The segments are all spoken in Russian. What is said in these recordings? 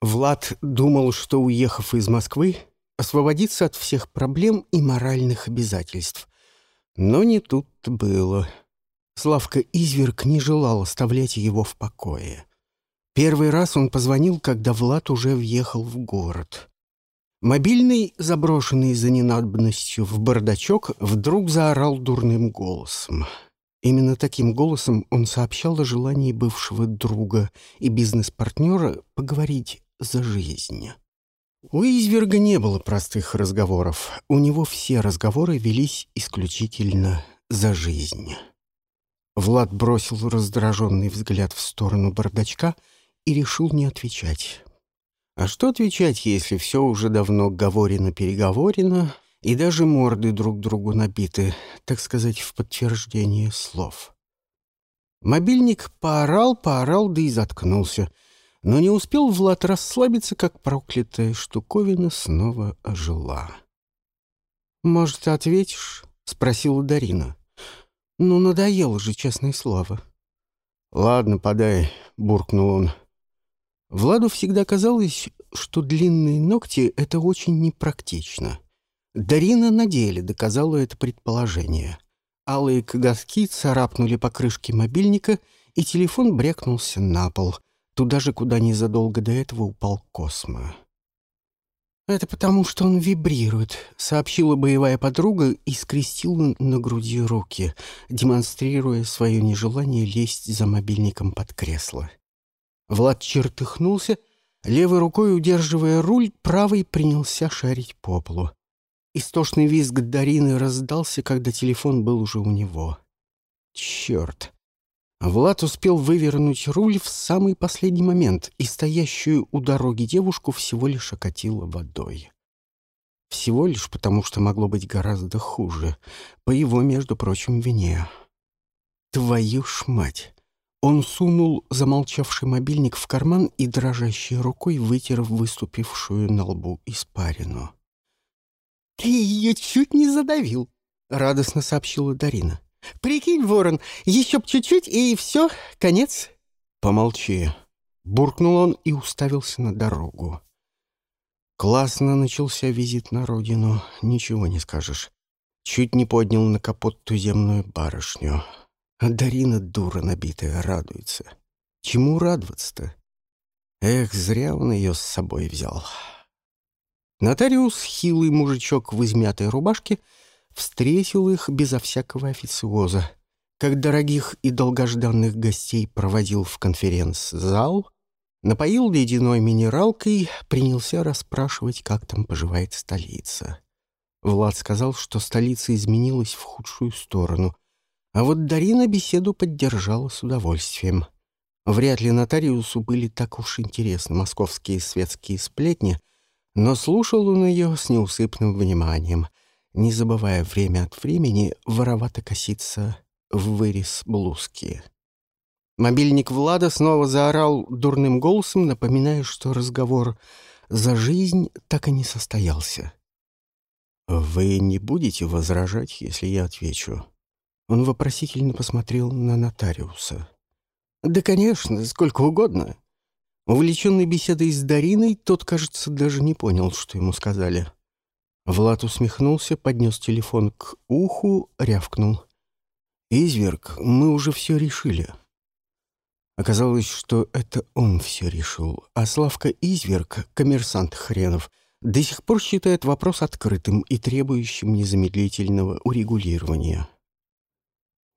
Влад думал, что, уехав из Москвы, освободится от всех проблем и моральных обязательств. Но не тут-то было. Славка Изверг не желал оставлять его в покое. Первый раз он позвонил, когда Влад уже въехал в город. Мобильный, заброшенный за ненадобностью в бардачок, вдруг заорал дурным голосом. Именно таким голосом он сообщал о желании бывшего друга и бизнес-партнера поговорить за жизнь. У изверга не было простых разговоров. У него все разговоры велись исключительно за жизнь. Влад бросил раздраженный взгляд в сторону бардачка и решил не отвечать. А что отвечать, если все уже давно говорено-переговорено, и даже морды друг другу набиты, так сказать, в подтверждение слов? Мобильник поорал, поорал, да и заткнулся — но не успел Влад расслабиться, как проклятая штуковина снова ожила. «Может, ответишь?» — спросила Дарина. «Ну, надоело же, честное слово». «Ладно, подай», — буркнул он. Владу всегда казалось, что длинные ногти — это очень непрактично. Дарина на деле доказала это предположение. Алые коготки царапнули по крышке мобильника, и телефон брякнулся на пол — Туда же, куда незадолго до этого упал Космо. «Это потому, что он вибрирует», — сообщила боевая подруга и скрестила на груди руки, демонстрируя свое нежелание лезть за мобильником под кресло. Влад чертыхнулся, левой рукой удерживая руль, правой принялся шарить по полу. Истошный визг Дарины раздался, когда телефон был уже у него. «Черт!» Влад успел вывернуть руль в самый последний момент, и стоящую у дороги девушку всего лишь окатило водой. Всего лишь потому, что могло быть гораздо хуже. По его, между прочим, вине. Твою ж мать! Он сунул замолчавший мобильник в карман и дрожащей рукой вытер выступившую на лбу испарину. «Ты ее чуть не задавил!» — радостно сообщила Дарина. Прикинь, ворон, еще б чуть-чуть, и все, конец. Помолчи. Буркнул он и уставился на дорогу. Классно начался визит на родину, ничего не скажешь. Чуть не поднял на капот туземную барышню. А Дарина, дура набитая, радуется. Чему радоваться-то? Эх, зря он ее с собой взял. Нотариус, хилый мужичок в измятой рубашке, встретил их безо всякого официоза. Как дорогих и долгожданных гостей проводил в конференц-зал, напоил ледяной минералкой, принялся расспрашивать, как там поживает столица. Влад сказал, что столица изменилась в худшую сторону, а вот Дарина беседу поддержала с удовольствием. Вряд ли нотариусу были так уж интересны московские светские сплетни, но слушал он ее с неусыпным вниманием — не забывая время от времени воровато коситься в вырез блузки. Мобильник Влада снова заорал дурным голосом, напоминая, что разговор за жизнь так и не состоялся. «Вы не будете возражать, если я отвечу?» Он вопросительно посмотрел на нотариуса. «Да, конечно, сколько угодно». Увлеченный беседой с Дариной, тот, кажется, даже не понял, что ему сказали. Влад усмехнулся, поднес телефон к уху, рявкнул. «Изверг, мы уже все решили». Оказалось, что это он все решил, а Славка Изверг, коммерсант хренов, до сих пор считает вопрос открытым и требующим незамедлительного урегулирования.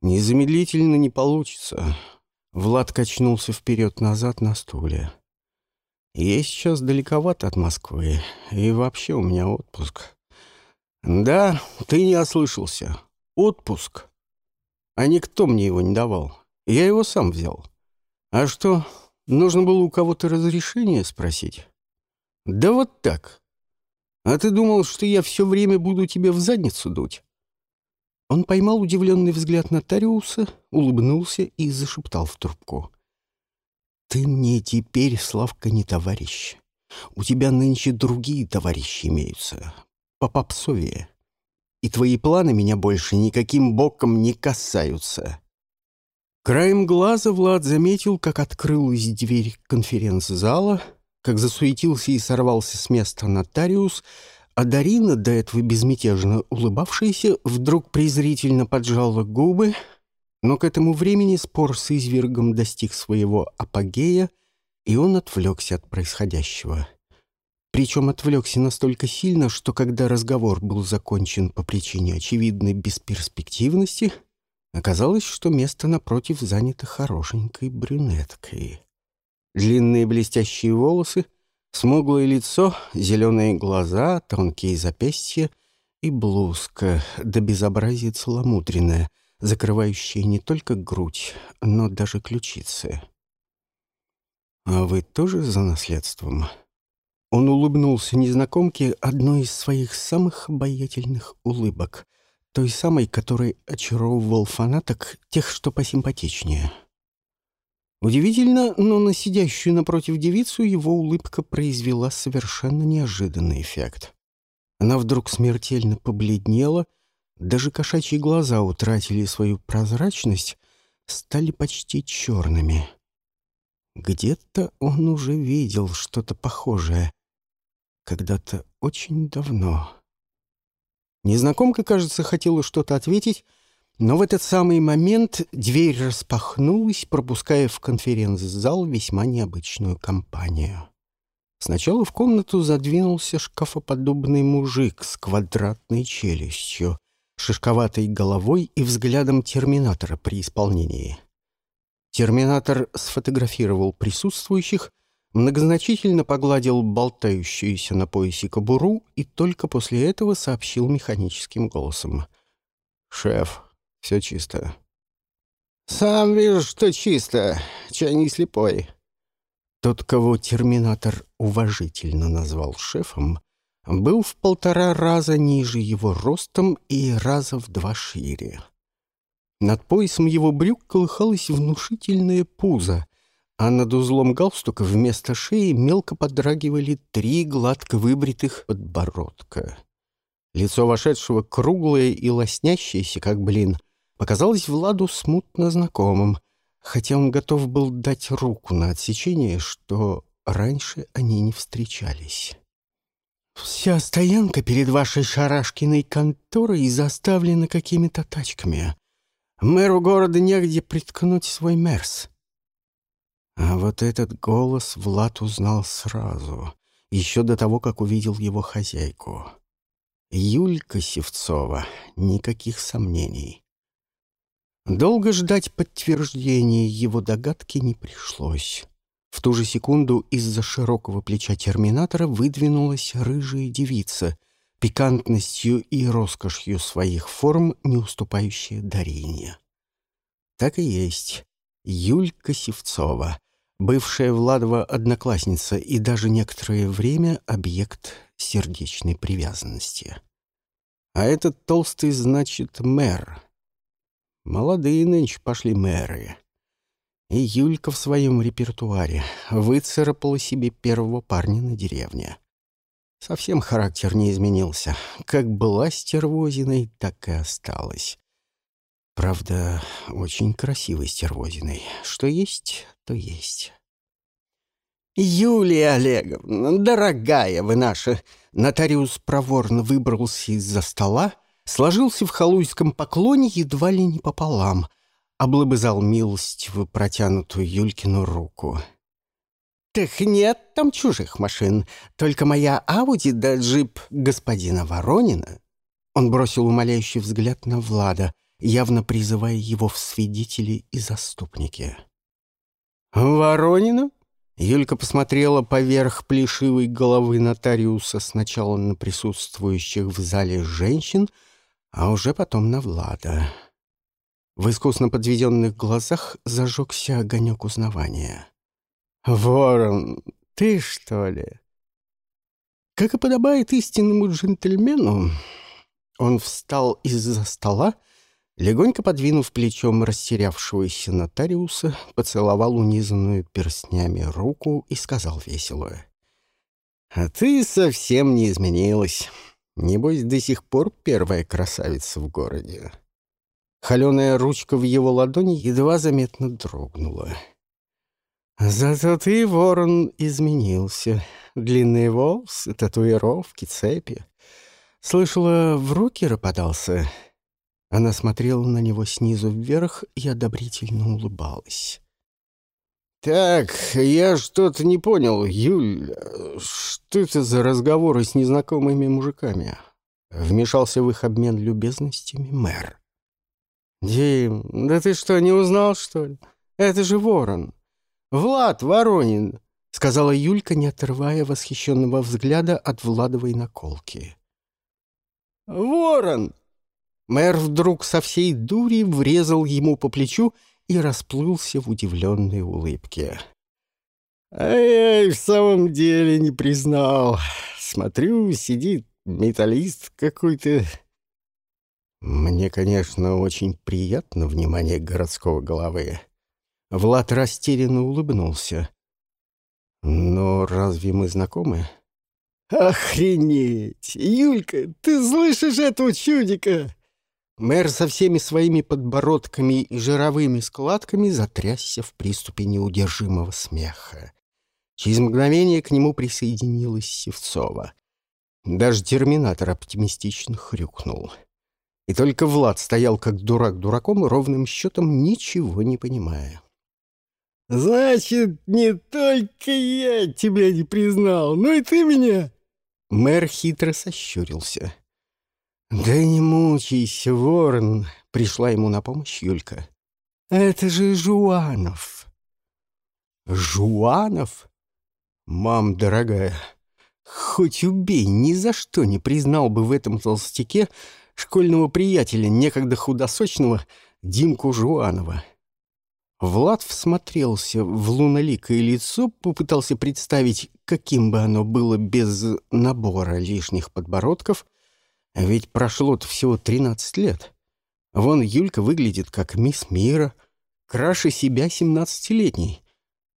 «Незамедлительно не получится». Влад качнулся вперед-назад на стуле. «Я сейчас далековато от Москвы, и вообще у меня отпуск. «Да, ты не ослышался. Отпуск. А никто мне его не давал. Я его сам взял. А что, нужно было у кого-то разрешение спросить?» «Да вот так. А ты думал, что я все время буду тебе в задницу дуть?» Он поймал удивленный взгляд нотариуса, улыбнулся и зашептал в трубку. «Ты мне теперь, Славка, не товарищ. У тебя нынче другие товарищи имеются по попсовее. И твои планы меня больше никаким боком не касаются. Краем глаза Влад заметил, как открылась дверь конференц-зала, как засуетился и сорвался с места нотариус, а Дарина, до этого безмятежно улыбавшаяся, вдруг презрительно поджала губы, но к этому времени спор с извергом достиг своего апогея, и он отвлекся от происходящего. Причем отвлекся настолько сильно, что когда разговор был закончен по причине очевидной бесперспективности, оказалось, что место напротив занято хорошенькой брюнеткой. Длинные блестящие волосы, смуглое лицо, зеленые глаза, тонкие запястья и блузка, да безобразие целомудренное, закрывающая не только грудь, но даже ключицы. «А вы тоже за наследством?» Он улыбнулся незнакомке одной из своих самых обаятельных улыбок, той самой, которой очаровывал фанаток тех, что посимпатичнее. Удивительно, но на сидящую напротив девицу его улыбка произвела совершенно неожиданный эффект. Она вдруг смертельно побледнела, даже кошачьи глаза утратили свою прозрачность, стали почти черными. Где-то он уже видел что-то похожее, когда-то очень давно. Незнакомка, кажется, хотела что-то ответить, но в этот самый момент дверь распахнулась, пропуская в конференц-зал весьма необычную компанию. Сначала в комнату задвинулся шкафоподобный мужик с квадратной челюстью, шишковатой головой и взглядом терминатора при исполнении. Терминатор сфотографировал присутствующих многозначительно погладил болтающуюся на поясе кобуру и только после этого сообщил механическим голосом. «Шеф, все чисто». «Сам вижу, что чисто. Чай не слепой». Тот, кого терминатор уважительно назвал шефом, был в полтора раза ниже его ростом и раза в два шире. Над поясом его брюк колыхалось внушительное пузо, а над узлом галстука вместо шеи мелко подрагивали три гладко выбритых подбородка. Лицо вошедшего круглое и лоснящееся, как блин, показалось Владу смутно знакомым, хотя он готов был дать руку на отсечение, что раньше они не встречались. «Вся стоянка перед вашей шарашкиной конторой заставлена какими-то тачками. Мэру города негде приткнуть свой мерс. А вот этот голос Влад узнал сразу, еще до того, как увидел его хозяйку. Юлька Севцова, никаких сомнений. Долго ждать подтверждения его догадки не пришлось. В ту же секунду из-за широкого плеча терминатора выдвинулась рыжая девица, пикантностью и роскошью своих форм, не уступающая Дарине. Так и есть. Юлька Севцова, бывшая Владова одноклассница и даже некоторое время объект сердечной привязанности. А этот толстый, значит, мэр. Молодые нынче пошли мэры. И Юлька в своем репертуаре выцарапала себе первого парня на деревне. Совсем характер не изменился. Как была стервозиной, так и осталась. Правда, очень красивой стервозиной. Что есть, то есть. «Юлия Олеговна, дорогая вы наша!» Нотариус проворно выбрался из-за стола, сложился в халуйском поклоне едва ли не пополам, облобызал милостиво протянутую Юлькину руку. «Так нет там чужих машин, только моя Ауди да джип господина Воронина». Он бросил умоляющий взгляд на Влада, явно призывая его в свидетели и заступники. «Воронина?» Юлька посмотрела поверх плешивой головы нотариуса сначала на присутствующих в зале женщин, а уже потом на Влада. В искусно подведенных глазах зажегся огонек узнавания. «Ворон, ты что ли?» Как и подобает истинному джентльмену, он встал из-за стола, Легонько подвинув плечом растерявшегося нотариуса, поцеловал унизанную перстнями руку и сказал весело. «А ты совсем не изменилась. Небось, до сих пор первая красавица в городе». Холеная ручка в его ладони едва заметно дрогнула. Зато ты, ворон, изменился. Длинные волосы, татуировки, цепи. Слышала, в руки ропотался. Она смотрела на него снизу вверх и одобрительно улыбалась. «Так, я что-то не понял, Юль. Что это за разговоры с незнакомыми мужиками?» Вмешался в их обмен любезностями мэр. «Дим, да ты что, не узнал, что ли? Это же ворон. Влад Воронин», — сказала Юлька, не отрывая восхищенного взгляда от Владовой наколки. «Ворон!» Мэр вдруг со всей дури врезал ему по плечу и расплылся в удивленной улыбке. «Ай, в самом деле не признал. Смотрю, сидит металлист какой-то мне, конечно, очень приятно внимание городского головы. Влад растерянно улыбнулся. Но разве мы знакомы? Охренеть! Юлька, ты слышишь этого чудика? Мэр со всеми своими подбородками и жировыми складками затрясся в приступе неудержимого смеха. Через мгновение к нему присоединилась Севцова. Даже терминатор оптимистично хрюкнул. — и только Влад стоял как дурак дураком, ровным счетом ничего не понимая. «Значит, не только я тебя не признал, но и ты меня!» Мэр хитро сощурился. «Да не мучайся, ворон!» — пришла ему на помощь Юлька. «Это же Жуанов!» «Жуанов? Мам дорогая, хоть убей, ни за что не признал бы в этом толстяке школьного приятеля, некогда худосочного, Димку Жуанова. Влад всмотрелся в луноликое лицо, попытался представить, каким бы оно было без набора лишних подбородков, ведь прошло-то всего 13 лет. Вон Юлька выглядит как мисс Мира, краше себя семнадцатилетней.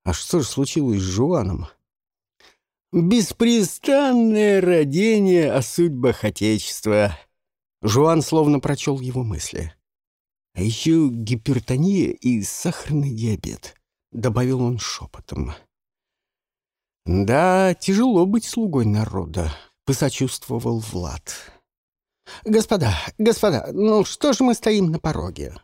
А что же случилось с Жуаном? «Беспрестанное родение о судьбах Отечества», Жуан словно прочел его мысли. «А еще гипертония и сахарный диабет», — добавил он шепотом. «Да, тяжело быть слугой народа», — посочувствовал Влад. «Господа, господа, ну что же мы стоим на пороге?»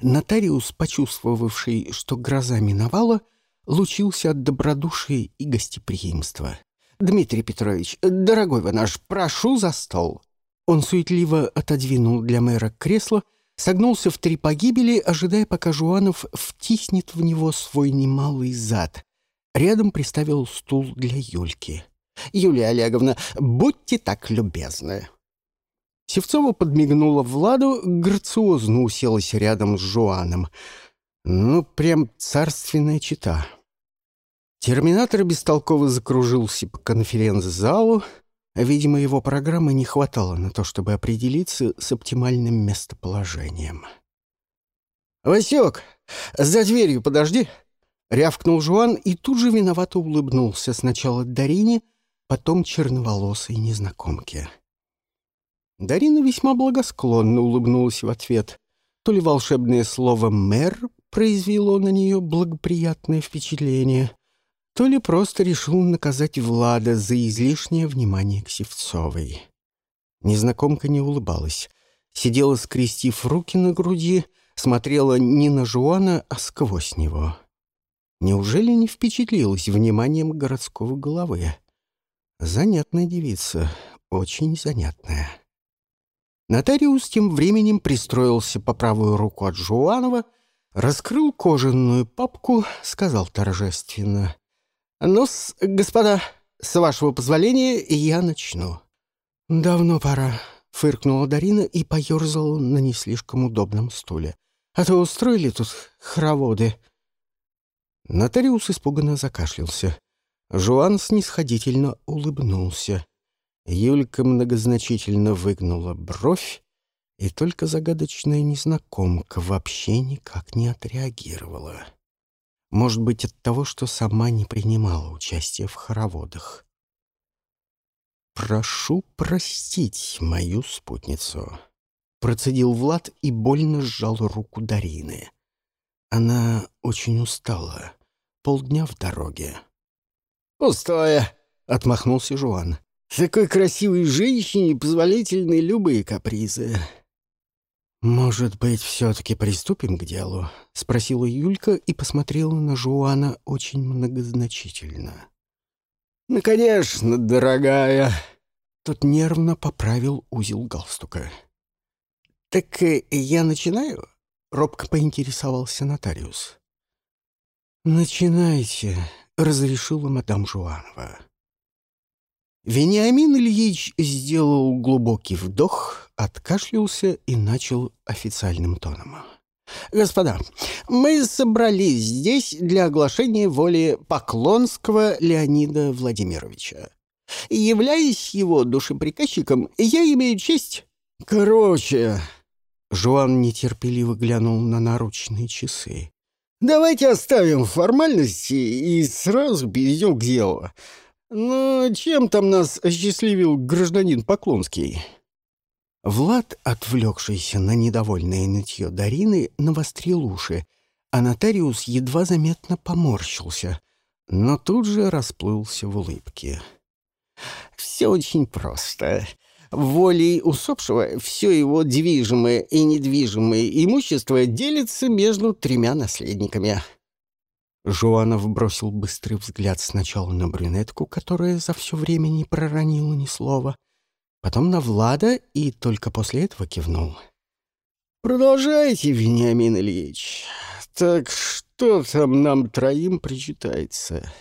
Нотариус, почувствовавший, что гроза миновала, лучился от добродушия и гостеприимства. «Дмитрий Петрович, дорогой вы наш, прошу за стол!» Он суетливо отодвинул для мэра кресло, согнулся в три погибели, ожидая, пока Жуанов втиснет в него свой немалый зад. Рядом приставил стул для Юльки. «Юлия Олеговна, будьте так любезны!» Севцова подмигнула Владу, грациозно уселась рядом с Жуаном. Ну, прям царственная чита. Терминатор бестолково закружился по конференц-залу, Видимо, его программы не хватало на то, чтобы определиться с оптимальным местоположением. «Васек, за дверью подожди!» — рявкнул Жуан и тут же виновато улыбнулся сначала Дарине, потом черноволосой незнакомке. Дарина весьма благосклонно улыбнулась в ответ. То ли волшебное слово «мэр» произвело на нее благоприятное впечатление, то ли просто решил наказать Влада за излишнее внимание к Севцовой. Незнакомка не улыбалась, сидела, скрестив руки на груди, смотрела не на Жуана, а сквозь него. Неужели не впечатлилась вниманием городского головы? Занятная девица, очень занятная. Нотариус тем временем пристроился по правую руку от Жуанова, раскрыл кожаную папку, сказал торжественно ну господа, с вашего позволения я начну». «Давно пора», — фыркнула Дарина и поерзала на не слишком удобном стуле. «А то устроили тут хороводы». Нотариус испуганно закашлялся. Жуан снисходительно улыбнулся. Юлька многозначительно выгнула бровь, и только загадочная незнакомка вообще никак не отреагировала. Может быть, от того, что сама не принимала участия в хороводах. «Прошу простить мою спутницу», — процедил Влад и больно сжал руку Дарины. Она очень устала, полдня в дороге. «Пустое», — отмахнулся Жуан. «Такой красивой женщине позволительны любые капризы». «Может быть, все-таки приступим к делу?» — спросила Юлька и посмотрела на Жуана очень многозначительно. «Ну, конечно, дорогая!» Тот нервно поправил узел галстука. «Так э, я начинаю?» — робко поинтересовался нотариус. «Начинайте», — разрешила мадам Жуанова. Вениамин Ильич сделал глубокий вдох, откашлялся и начал официальным тоном. «Господа, мы собрались здесь для оглашения воли Поклонского Леонида Владимировича. Являясь его душеприказчиком, я имею честь...» «Короче...» Жуан нетерпеливо глянул на наручные часы. «Давайте оставим формальности и сразу перейдем к делу. Ну, чем там нас осчастливил гражданин Поклонский?» Влад, отвлекшийся на недовольное нытье Дарины, навострил уши, а нотариус едва заметно поморщился, но тут же расплылся в улыбке. «Все очень просто. Волей усопшего все его движимое и недвижимое имущество делится между тремя наследниками. Жуанов бросил быстрый взгляд сначала на брюнетку, которая за все время не проронила ни слова, потом на Влада и только после этого кивнул. «Продолжайте, Вениамин Ильич. Так что там нам троим причитается?»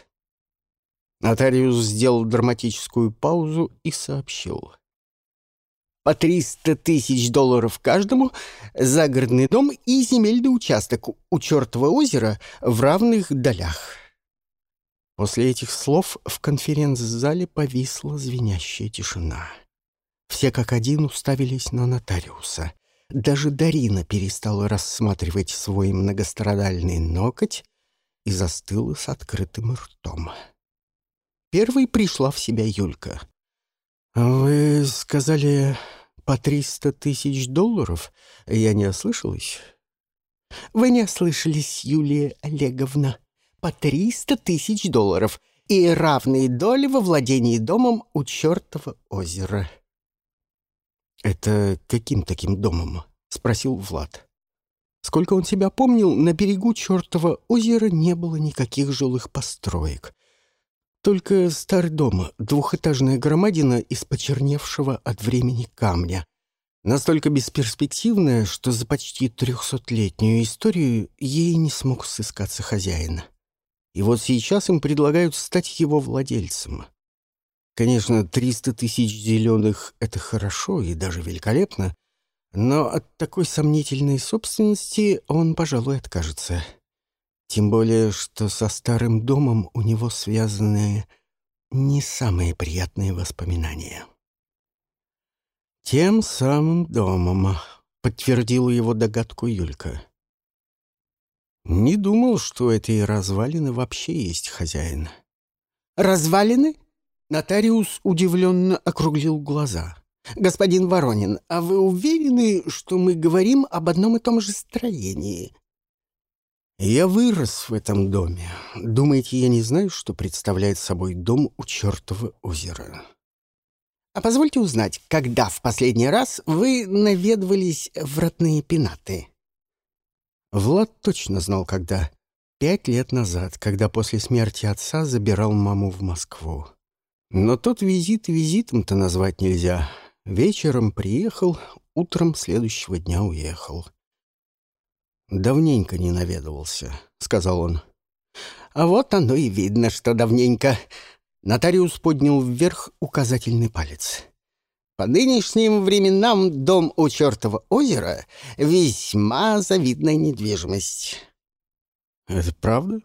Нотариус сделал драматическую паузу и сообщил по 300 тысяч долларов каждому, загородный дом и земельный участок у чертова озера в равных долях. После этих слов в конференц-зале повисла звенящая тишина. Все как один уставились на нотариуса. Даже Дарина перестала рассматривать свой многострадальный ноготь и застыла с открытым ртом. Первой пришла в себя Юлька — «Вы сказали по триста тысяч долларов? Я не ослышалась?» «Вы не ослышались, Юлия Олеговна. По триста тысяч долларов и равные доли во владении домом у чертова озера». «Это каким таким домом?» — спросил Влад. Сколько он себя помнил, на берегу чертова озера не было никаких жилых построек. Только старый дом, двухэтажная громадина из почерневшего от времени камня. Настолько бесперспективная, что за почти трехсотлетнюю историю ей не смог сыскаться хозяин. И вот сейчас им предлагают стать его владельцем. Конечно, 300 тысяч зеленых — это хорошо и даже великолепно, но от такой сомнительной собственности он, пожалуй, откажется. Тем более, что со старым домом у него связаны не самые приятные воспоминания. «Тем самым домом», — подтвердила его догадку Юлька. «Не думал, что этой развалины вообще есть хозяин». «Развалины?» Нотариус удивленно округлил глаза. «Господин Воронин, а вы уверены, что мы говорим об одном и том же строении?» Я вырос в этом доме. Думаете, я не знаю, что представляет собой дом у чертова озера? А позвольте узнать, когда в последний раз вы наведывались в родные пенаты? Влад точно знал, когда. Пять лет назад, когда после смерти отца забирал маму в Москву. Но тот визит визитом-то назвать нельзя. Вечером приехал, утром следующего дня уехал. «Давненько не наведывался», — сказал он. «А вот оно и видно, что давненько». Нотариус поднял вверх указательный палец. «По нынешним временам дом у чертова озера — весьма завидная недвижимость». «Это правда?»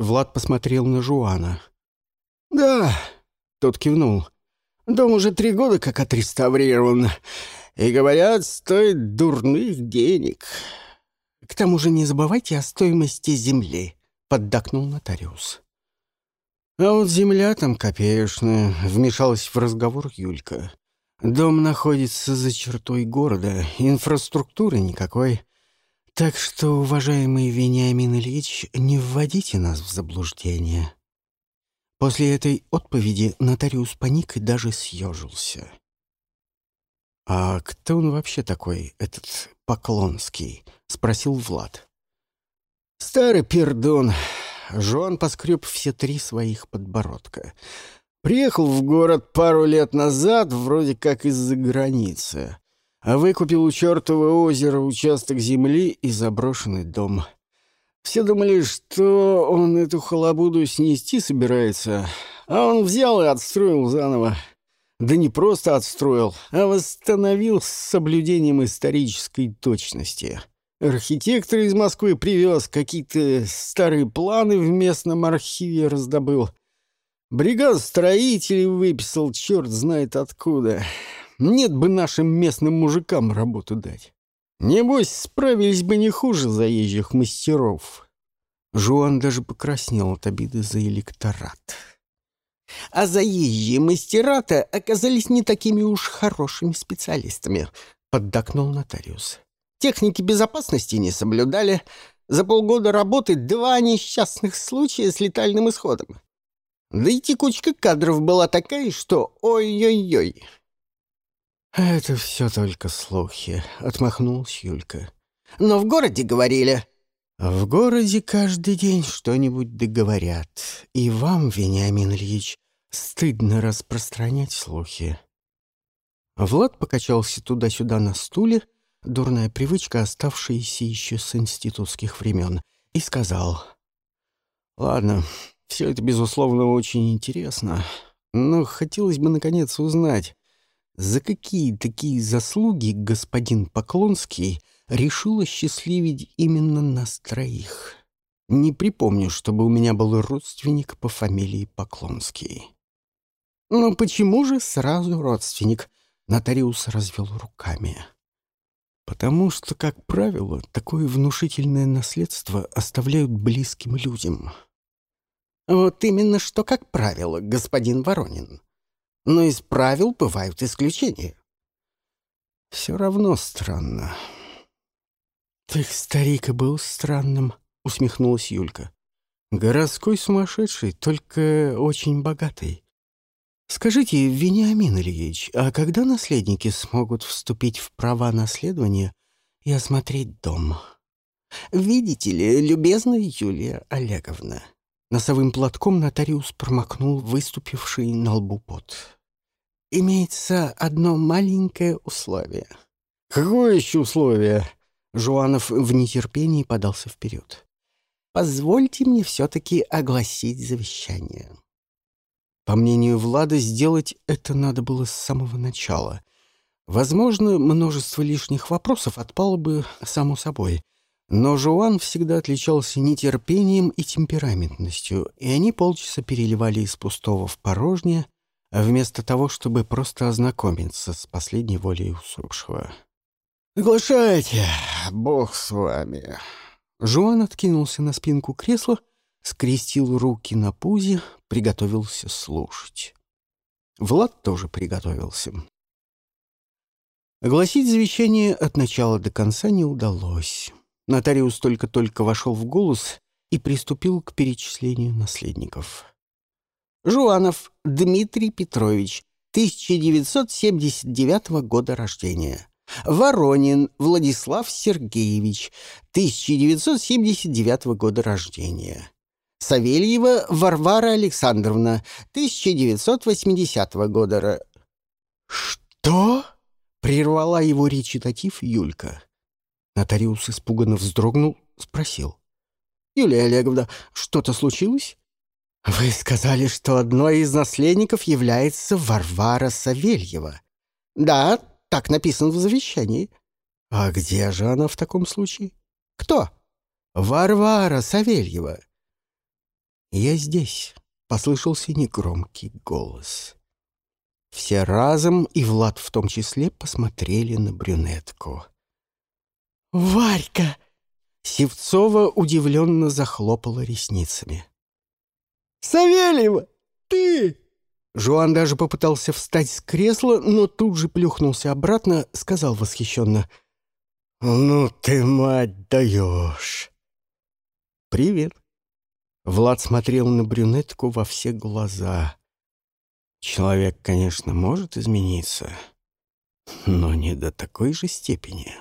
Влад посмотрел на Жуана. «Да», — тот кивнул. «Дом уже три года как отреставрирован, и, говорят, стоит дурных денег». К тому же не забывайте о стоимости земли, поддакнул нотариус. А вот земля там копеечная, вмешалась в разговор Юлька. Дом находится за чертой города, инфраструктуры никакой. Так что, уважаемый Вениамин Ильич, не вводите нас в заблуждение. После этой отповеди нотариус паник и даже съежился. «А кто он вообще такой, этот Поклонский?» — спросил Влад. «Старый пердун». Жон поскреб все три своих подбородка. Приехал в город пару лет назад, вроде как из-за границы, а выкупил у чертова озера участок земли и заброшенный дом. Все думали, что он эту халабуду снести собирается, а он взял и отстроил заново. Да не просто отстроил, а восстановил с соблюдением исторической точности. Архитектор из Москвы привез, какие-то старые планы в местном архиве раздобыл. Бригад строителей выписал черт знает откуда. Нет бы нашим местным мужикам работу дать. Небось, справились бы не хуже заезжих мастеров. Жуан даже покраснел от обиды за электорат. А заезжие мастера-то оказались не такими уж хорошими специалистами, поддакнул нотариус. Техники безопасности не соблюдали. За полгода работы два несчастных случая с летальным исходом. Да и текучка кадров была такая, что ой-ой-ой. «Это все только слухи», — отмахнулась Юлька. «Но в городе говорили». «В городе каждый день что-нибудь договорят. И вам, Вениамин Ильич, стыдно распространять слухи». Влад покачался туда-сюда на стуле, дурная привычка, оставшаяся еще с институтских времен, и сказал. «Ладно, все это, безусловно, очень интересно, но хотелось бы, наконец, узнать, за какие такие заслуги господин Поклонский решил осчастливить именно нас троих? Не припомню, чтобы у меня был родственник по фамилии Поклонский. «Ну почему же сразу родственник?» — нотариус развел руками. «Потому что, как правило, такое внушительное наследство оставляют близким людям». «Вот именно что, как правило, господин Воронин но из правил бывают исключения. Все равно странно. Ты, старик, и был странным, усмехнулась Юлька. Городской сумасшедший, только очень богатый. Скажите, Вениамин Ильич, а когда наследники смогут вступить в права наследования и осмотреть дом? Видите ли, любезная Юлия Олеговна, Носовым платком нотариус промокнул выступивший на лбу пот. «Имеется одно маленькое условие». «Какое еще условие?» Жуанов в нетерпении подался вперед. «Позвольте мне все-таки огласить завещание». По мнению Влада, сделать это надо было с самого начала. Возможно, множество лишних вопросов отпало бы само собой — но Жуан всегда отличался нетерпением и темпераментностью, и они полчаса переливали из пустого в порожнее, вместо того, чтобы просто ознакомиться с последней волей усопшего. «Глашайте, бог с вами!» Жуан откинулся на спинку кресла, скрестил руки на пузе, приготовился слушать. Влад тоже приготовился. Огласить завещание от начала до конца не удалось. Нотариус только-только вошел в голос и приступил к перечислению наследников. Жуанов Дмитрий Петрович, 1979 года рождения. Воронин Владислав Сергеевич, 1979 года рождения. Савельева Варвара Александровна, 1980 года. «Что?» — прервала его речитатив Юлька. Нотариус испуганно вздрогнул, спросил. «Юлия Олеговна, что-то случилось?» «Вы сказали, что одной из наследников является Варвара Савельева». «Да, так написано в завещании». «А где же она в таком случае?» «Кто?» «Варвара Савельева». «Я здесь», — послышался негромкий голос. Все разом, и Влад в том числе, посмотрели на брюнетку. «Варька!» Севцова удивленно захлопала ресницами. «Савельева, ты!» Жуан даже попытался встать с кресла, но тут же плюхнулся обратно, сказал восхищенно. «Ну ты, мать, даешь!» «Привет!» Влад смотрел на брюнетку во все глаза. Человек, конечно, может измениться, но не до такой же степени.